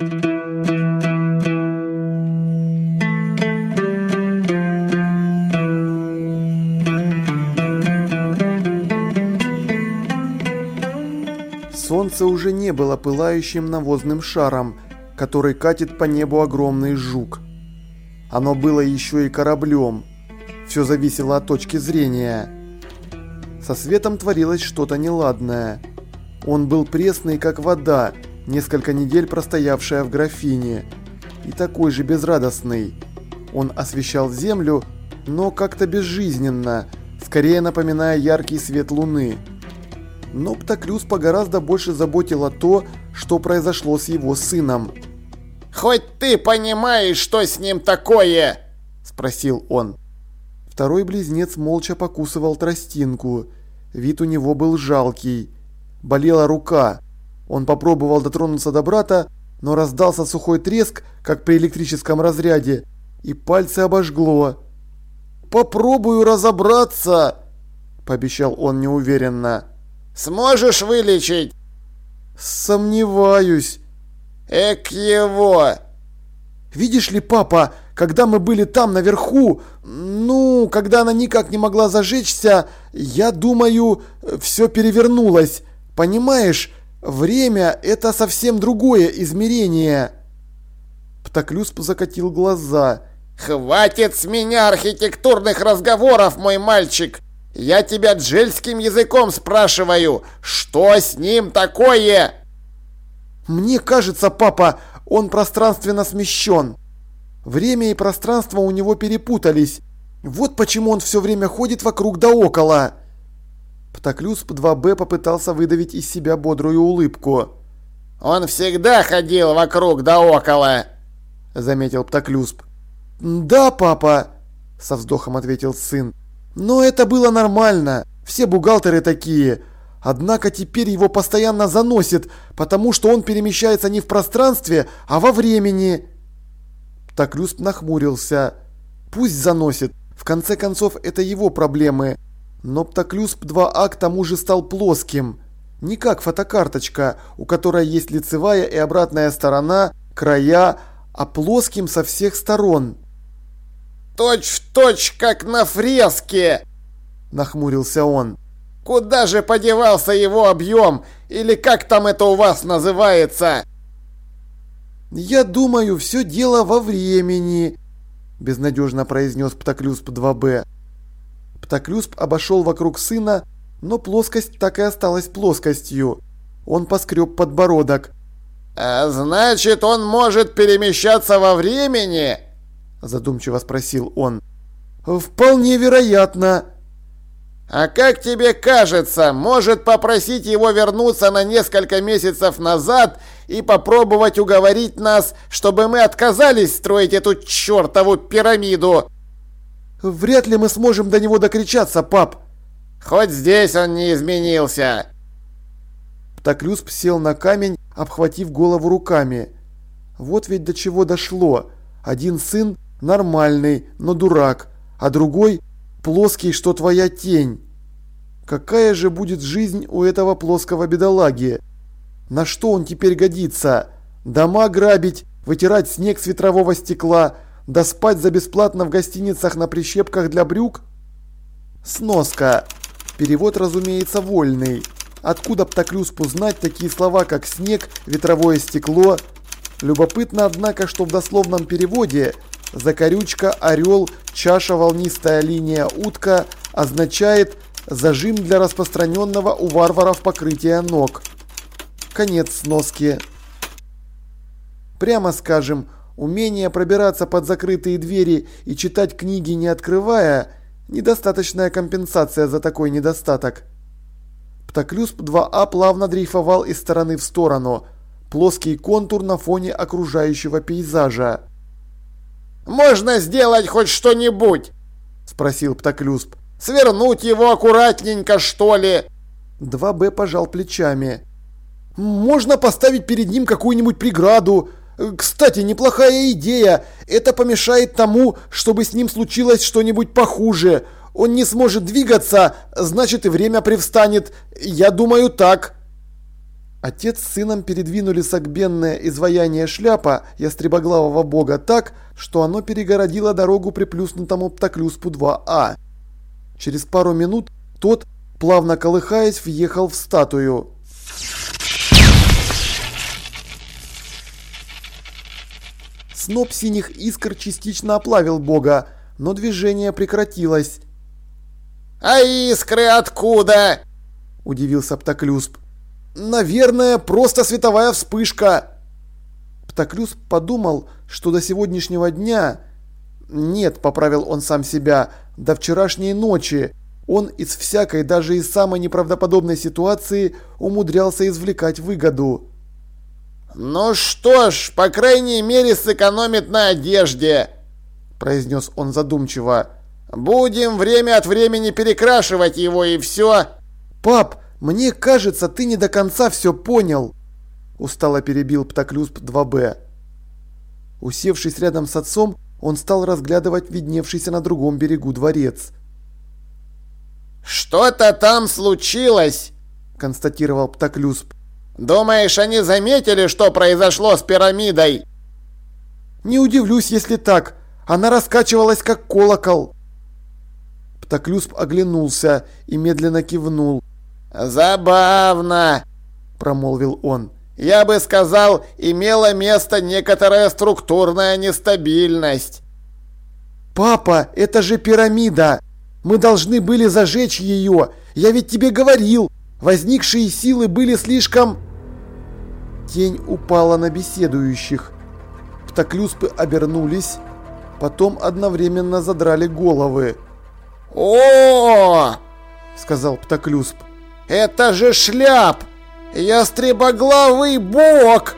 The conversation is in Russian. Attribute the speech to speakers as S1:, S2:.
S1: Солнце уже не было пылающим навозным шаром, который катит по небу огромный жук. Оно было еще и кораблем. Все зависело от точки зрения. Со светом творилось что-то неладное. Он был пресный, как вода, несколько недель простоявшая в графине, и такой же безрадостный. Он освещал землю, но как-то безжизненно, скорее напоминая яркий свет луны. Но Птоклюспа гораздо больше заботило то, что произошло с его сыном.
S2: «Хоть ты понимаешь, что с ним такое?» – спросил он.
S1: Второй близнец молча покусывал тростинку. Вид у него был жалкий. Болела рука. Он попробовал дотронуться до брата, но раздался сухой треск, как при электрическом разряде, и пальцы обожгло. «Попробую разобраться», – пообещал он неуверенно.
S2: Сможешь вылечить?»
S1: «Сомневаюсь».
S2: «Эк его!»
S1: «Видишь ли, папа, когда мы были там наверху, ну, когда она никак не могла зажечься, я думаю, все перевернулось. Понимаешь, время – это совсем другое измерение». Птоклюсп закатил глаза.
S2: «Хватит с меня архитектурных разговоров, мой мальчик! Я тебя джельским языком спрашиваю, что с ним такое?
S1: Мне кажется, папа, он пространственно смещен. Время и пространство у него перепутались. Вот почему он все время ходит вокруг да около. Птоклюсп 2Б попытался выдавить из себя бодрую улыбку.
S2: «Он всегда ходил вокруг да около», — заметил Птоклюсп.
S1: «Да, папа», — со вздохом ответил сын. Но это было нормально, все бухгалтеры такие. Однако теперь его постоянно заносит, потому что он перемещается не в пространстве, а во времени. Птоклюсп нахмурился. Пусть заносит, в конце концов это его проблемы. Но Птоклюсп 2А к тому же стал плоским. Не как фотокарточка, у которой есть лицевая и обратная сторона, края, а плоским со всех сторон.
S2: Точь в точь, как на фреске!» Нахмурился он. «Куда же подевался его объем? Или как там это у вас называется?»
S1: «Я думаю, все дело во времени», – безнадежно произнес Птоклюсп 2Б. Птоклюсп обошел вокруг сына, но плоскость так и осталась плоскостью. Он поскреб подбородок.
S2: «А значит, он может перемещаться во времени?»
S1: Задумчиво спросил он. Вполне вероятно.
S2: А как тебе кажется, может попросить его вернуться на несколько месяцев назад и попробовать уговорить нас, чтобы мы отказались строить эту чертову пирамиду?
S1: Вряд ли мы сможем до него докричаться, пап.
S2: Хоть здесь он не изменился.
S1: Птоклюсп сел на камень, обхватив голову руками. Вот ведь до чего дошло. Один сын нормальный, но дурак, а другой плоский, что твоя тень. Какая же будет жизнь у этого плоского бедолаги? На что он теперь годится? Дома грабить, вытирать снег с ветрового стекла, да спать за бесплатно в гостиницах на прищепках для брюк? Сноска. Перевод, разумеется, вольный. Откуда Птоклюспу знать такие слова, как снег, ветровое стекло? Любопытно, однако, что в дословном переводе Закорючка, орел, чаша, волнистая линия, утка означает зажим для распространенного у варваров покрытия ног. Конец сноски. Прямо скажем, умение пробираться под закрытые двери и читать книги не открывая – недостаточная компенсация за такой недостаток. Птоклюсп 2А плавно дрейфовал из стороны в сторону. Плоский контур на фоне окружающего пейзажа.
S2: Можно сделать хоть что-нибудь?» – спросил Птоклюсп. «Свернуть его аккуратненько, что ли?»
S1: 2Б пожал плечами. «Можно поставить перед ним какую-нибудь преграду. Кстати, неплохая идея. Это помешает тому, чтобы с ним случилось что-нибудь похуже. Он не сможет двигаться, значит и время привстанет. Я думаю так». Отец с сыном передвинули согбенное изваяние шляпа ястребоглавого бога так, что оно перегородило дорогу приплюснутому птоклюспу 2А. Через пару минут тот, плавно колыхаясь, въехал в статую. Сноп синих искр частично оплавил бога, но движение прекратилось.
S2: «А искры откуда?» – удивился Птоклюсп.
S1: «Наверное, просто световая вспышка». Птоклюсп подумал, что до сегодняшнего дня... Нет, поправил он сам себя, до вчерашней ночи он из всякой, даже из самой неправдоподобной ситуации умудрялся извлекать выгоду.
S2: «Ну что ж, по крайней мере сэкономит на одежде», – произнес он задумчиво. «Будем время от времени перекрашивать его и все».
S1: «Пап, мне кажется, ты не до конца все понял», – устало перебил Птоклюсп 2Б. Усевшись рядом с отцом, он стал разглядывать видневшийся на другом берегу дворец.
S2: «Что-то там случилось», – констатировал Птоклюсп. Думаешь, они заметили, что произошло с пирамидой?
S1: Не удивлюсь, если так. Она раскачивалась, как колокол. Птоклюсп оглянулся и медленно кивнул.
S2: «Забавно», – промолвил он. «Я бы сказал, имела место некоторая структурная нестабильность».
S1: «Папа, это же пирамида! Мы должны были зажечь ее! Я ведь тебе говорил! Возникшие силы были слишком...» Тень упала на беседующих. Птоклюспы обернулись, потом одновременно задрали головы.
S2: о, сказал Птоклюсп. «Это же шляп! Ястребоглавый бог!»